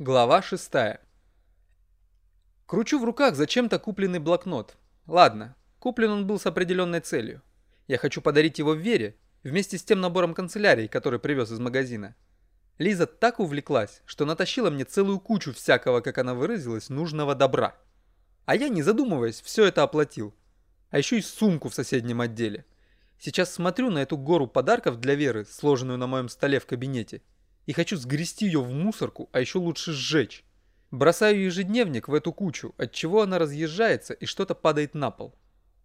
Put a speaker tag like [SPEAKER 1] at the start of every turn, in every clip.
[SPEAKER 1] Глава 6. Кручу в руках зачем-то купленный блокнот. Ладно, куплен он был с определенной целью. Я хочу подарить его Вере, вместе с тем набором канцелярий, который привез из магазина. Лиза так увлеклась, что натащила мне целую кучу всякого, как она выразилась, нужного добра. А я, не задумываясь, все это оплатил. А еще и сумку в соседнем отделе. Сейчас смотрю на эту гору подарков для Веры, сложенную на моем столе в кабинете, и хочу сгрести ее в мусорку, а еще лучше сжечь. Бросаю ежедневник в эту кучу, от чего она разъезжается и что-то падает на пол.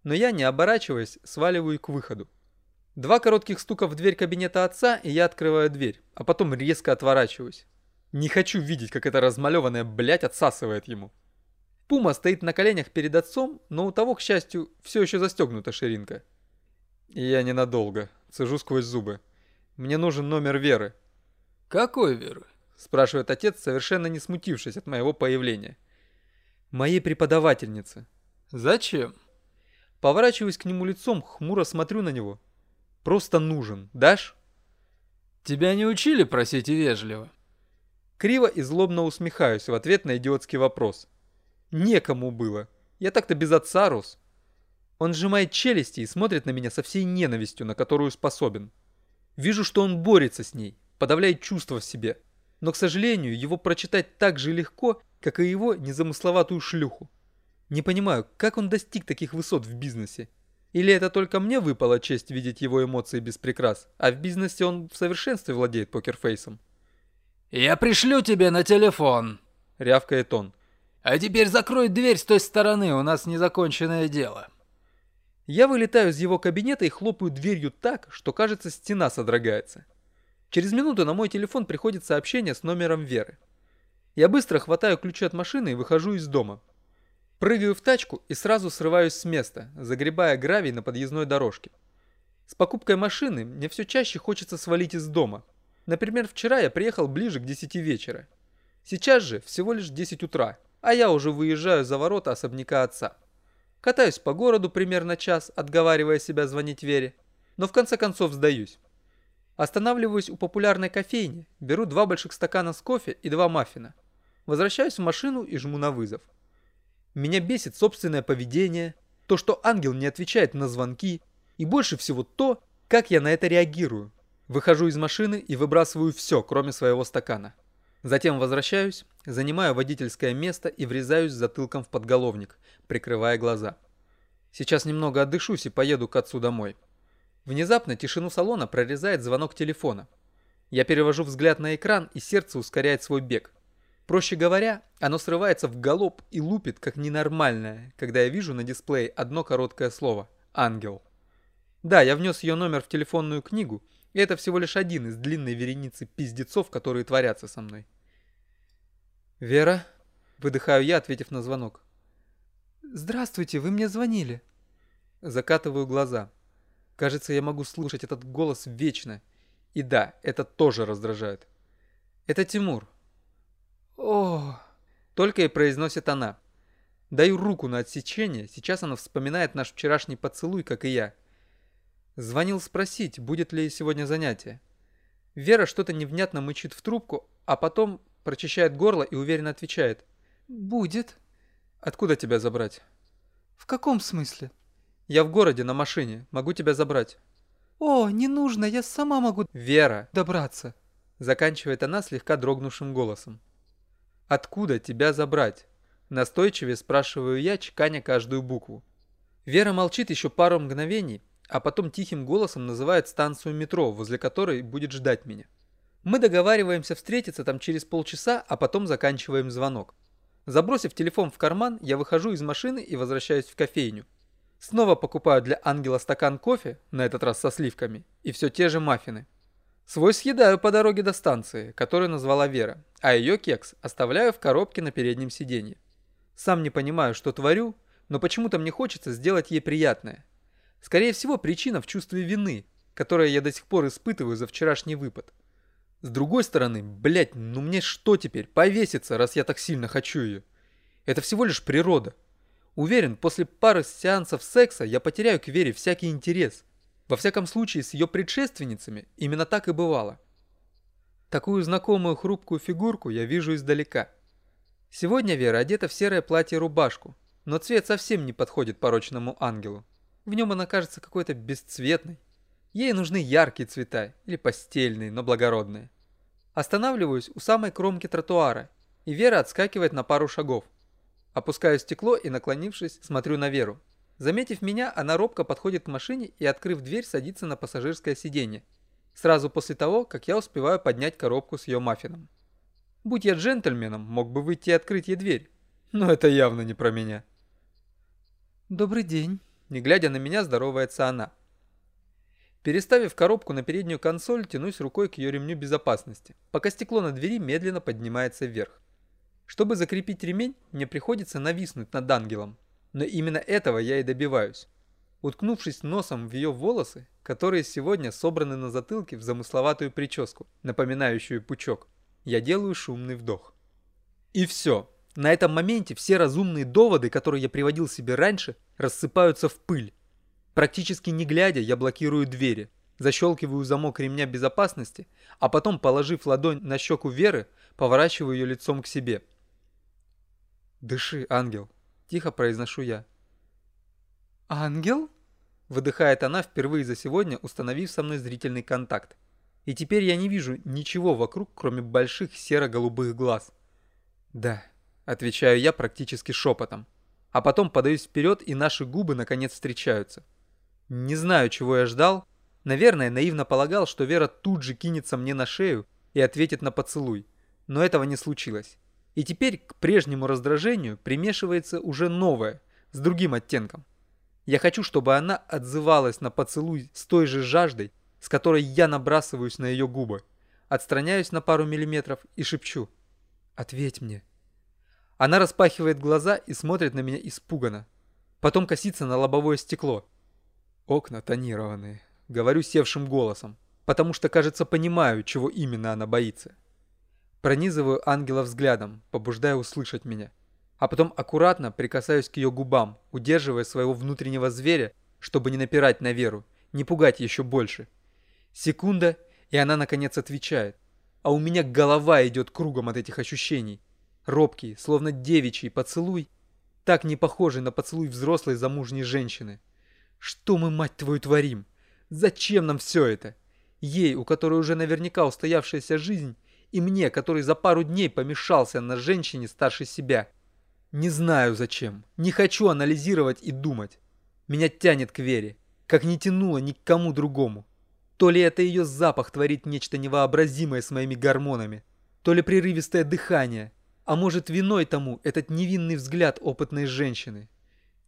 [SPEAKER 1] Но я, не оборачиваясь, сваливаю к выходу. Два коротких стука в дверь кабинета отца, и я открываю дверь, а потом резко отворачиваюсь. Не хочу видеть, как эта размалеванная блядь отсасывает ему. Пума стоит на коленях перед отцом, но у того, к счастью, все еще застегнута ширинка. И я ненадолго, цежу сквозь зубы. Мне нужен номер Веры.
[SPEAKER 2] «Какой Веры?»
[SPEAKER 1] – спрашивает отец, совершенно не смутившись от моего появления. «Моей преподавательницы».
[SPEAKER 2] «Зачем?»
[SPEAKER 1] Поворачиваюсь к нему лицом, хмуро смотрю на него. «Просто нужен, дашь?»
[SPEAKER 2] «Тебя не учили просить и вежливо?»
[SPEAKER 1] Криво и злобно усмехаюсь в ответ на идиотский вопрос. «Некому было. Я так-то без отца рос». Он сжимает челюсти и смотрит на меня со всей ненавистью, на которую способен. Вижу, что он борется с ней, подавляет чувства в себе. Но, к сожалению, его прочитать так же легко, как и его незамысловатую шлюху. Не понимаю, как он достиг таких высот в бизнесе. Или это только мне выпала честь видеть его эмоции без прикрас, а в бизнесе он в совершенстве владеет покерфейсом.
[SPEAKER 2] «Я пришлю тебе на телефон», —
[SPEAKER 1] рявкает он.
[SPEAKER 2] «А теперь закрой дверь с той стороны, у нас незаконченное дело».
[SPEAKER 1] Я вылетаю из его кабинета и хлопаю дверью так, что кажется стена содрогается. Через минуту на мой телефон приходит сообщение с номером Веры. Я быстро хватаю ключи от машины и выхожу из дома. Прыгаю в тачку и сразу срываюсь с места, загребая гравий на подъездной дорожке. С покупкой машины мне все чаще хочется свалить из дома. Например, вчера я приехал ближе к 10 вечера. Сейчас же всего лишь 10 утра, а я уже выезжаю за ворота особняка отца. Катаюсь по городу примерно час, отговаривая себя звонить Вере, но в конце концов сдаюсь. Останавливаюсь у популярной кофейни, беру два больших стакана с кофе и два маффина. Возвращаюсь в машину и жму на вызов. Меня бесит собственное поведение, то, что ангел не отвечает на звонки, и больше всего то, как я на это реагирую. Выхожу из машины и выбрасываю все, кроме своего стакана. Затем возвращаюсь, занимаю водительское место и врезаюсь затылком в подголовник, прикрывая глаза. Сейчас немного отдышусь и поеду к отцу домой. Внезапно тишину салона прорезает звонок телефона. Я перевожу взгляд на экран, и сердце ускоряет свой бег. Проще говоря, оно срывается в галоп и лупит, как ненормальное, когда я вижу на дисплее одно короткое слово «Ангел». Да, я внес ее номер в телефонную книгу, и это всего лишь один из длинной вереницы пиздецов, которые творятся со мной. «Вера?» – выдыхаю я, ответив на звонок. «Здравствуйте, вы мне звонили?» Закатываю глаза. Кажется, я могу слушать этот голос вечно. И да, это тоже раздражает. Это Тимур. О, только и произносит она. Даю руку на отсечение, сейчас она вспоминает наш вчерашний поцелуй, как и я. Звонил спросить, будет ли сегодня занятие. Вера что-то невнятно мычит в трубку, а потом прочищает горло и уверенно отвечает. «Будет». «Откуда тебя забрать?» «В каком смысле?» Я в городе на машине, могу тебя забрать». «О, не нужно, я сама могу...» «Вера!» «Добраться!» Заканчивает она слегка дрогнувшим голосом. «Откуда тебя забрать?» Настойчивее спрашиваю я, чеканя каждую букву. Вера молчит еще пару мгновений, а потом тихим голосом называет станцию метро, возле которой будет ждать меня. Мы договариваемся встретиться там через полчаса, а потом заканчиваем звонок. Забросив телефон в карман, я выхожу из машины и возвращаюсь в кофейню. Снова покупаю для ангела стакан кофе, на этот раз со сливками, и все те же маффины. Свой съедаю по дороге до станции, которую назвала Вера, а ее кекс оставляю в коробке на переднем сиденье. Сам не понимаю, что творю, но почему-то мне хочется сделать ей приятное. Скорее всего, причина в чувстве вины, которое я до сих пор испытываю за вчерашний выпад. С другой стороны, блять, ну мне что теперь, повеситься, раз я так сильно хочу ее? Это всего лишь природа. Уверен, после пары сеансов секса я потеряю к Вере всякий интерес. Во всяком случае, с ее предшественницами именно так и бывало. Такую знакомую хрупкую фигурку я вижу издалека. Сегодня Вера одета в серое платье-рубашку, но цвет совсем не подходит порочному ангелу. В нем она кажется какой-то бесцветной. Ей нужны яркие цвета или постельные, но благородные. Останавливаюсь у самой кромки тротуара, и Вера отскакивает на пару шагов. Опускаю стекло и, наклонившись, смотрю на Веру. Заметив меня, она робко подходит к машине и, открыв дверь, садится на пассажирское сиденье. Сразу после того, как я успеваю поднять коробку с ее маффином. Будь я джентльменом, мог бы выйти и открыть ей дверь. Но это явно не про меня.
[SPEAKER 2] «Добрый день», —
[SPEAKER 1] не глядя на меня, здоровается она. Переставив коробку на переднюю консоль, тянусь рукой к ее ремню безопасности, пока стекло на двери медленно поднимается вверх. Чтобы закрепить ремень, мне приходится нависнуть над ангелом. Но именно этого я и добиваюсь. Уткнувшись носом в ее волосы, которые сегодня собраны на затылке в замысловатую прическу, напоминающую пучок, я делаю шумный вдох. И все. На этом моменте все разумные доводы, которые я приводил себе раньше, рассыпаются в пыль. Практически не глядя, я блокирую двери, защелкиваю замок ремня безопасности, а потом, положив ладонь на щеку Веры, поворачиваю ее лицом к себе. «Дыши, ангел», — тихо произношу я.
[SPEAKER 2] «Ангел?» — выдыхает она впервые за сегодня, установив со мной зрительный контакт. И теперь я не вижу ничего вокруг, кроме больших серо-голубых глаз.
[SPEAKER 1] «Да», — отвечаю я практически шепотом. А потом подаюсь вперед, и наши губы наконец встречаются. Не знаю, чего я ждал. Наверное, наивно полагал, что Вера тут же кинется мне на шею и ответит на поцелуй. Но этого не случилось. И теперь к прежнему раздражению примешивается уже новое, с другим оттенком. Я хочу, чтобы она отзывалась на поцелуй с той же жаждой, с которой я набрасываюсь на ее губы. Отстраняюсь на пару миллиметров и шепчу. «Ответь мне». Она распахивает глаза и смотрит на меня испуганно. Потом косится на лобовое стекло. Окна тонированные. Говорю севшим голосом, потому что, кажется, понимаю, чего именно она боится. Пронизываю ангела взглядом, побуждая услышать меня. А потом аккуратно прикасаюсь к ее губам, удерживая своего внутреннего зверя, чтобы не напирать на Веру, не пугать еще больше. Секунда, и она наконец отвечает. А у меня голова идет кругом от этих ощущений. Робкий, словно девичий поцелуй, так не похожий на поцелуй взрослой замужней женщины. Что мы, мать твою, творим? Зачем нам все это? Ей, у которой уже наверняка устоявшаяся жизнь, и мне, который за пару дней помешался на женщине старше себя. Не знаю зачем, не хочу анализировать и думать. Меня тянет к Вере, как не тянуло ни к кому другому. То ли это ее запах творит нечто невообразимое с моими гормонами, то ли прерывистое дыхание, а может виной тому этот невинный взгляд опытной женщины.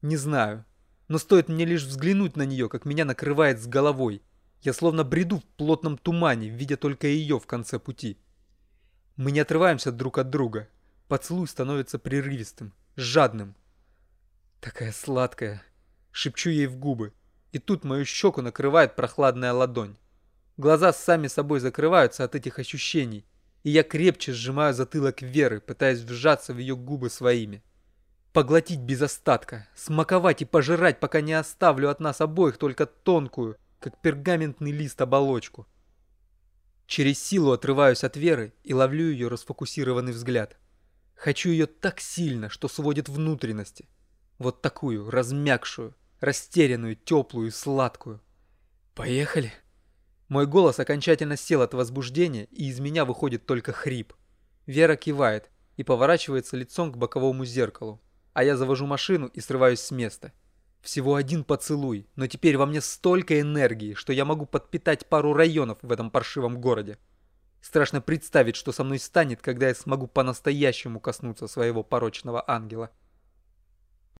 [SPEAKER 1] Не знаю. Но стоит мне лишь взглянуть на нее, как меня накрывает с головой. Я словно бреду в плотном тумане, видя только ее в конце пути. Мы не отрываемся друг от друга. Поцелуй становится прерывистым, жадным. Такая сладкая. Шепчу ей в губы. И тут мою щеку накрывает прохладная ладонь. Глаза сами собой закрываются от этих ощущений. И я крепче сжимаю затылок Веры, пытаясь вжаться в ее губы своими. Поглотить без остатка, смаковать и пожирать, пока не оставлю от нас обоих только тонкую, как пергаментный лист оболочку. Через силу отрываюсь от Веры и ловлю ее расфокусированный взгляд. Хочу ее так сильно, что сводит внутренности. Вот такую, размягшую, растерянную, теплую и сладкую. Поехали. Мой голос окончательно сел от возбуждения, и из меня выходит только хрип. Вера кивает и поворачивается лицом к боковому зеркалу а я завожу машину и срываюсь с места. Всего один поцелуй, но теперь во мне столько энергии, что я могу подпитать пару районов в этом паршивом городе. Страшно представить, что со мной станет, когда я смогу по-настоящему коснуться своего порочного ангела.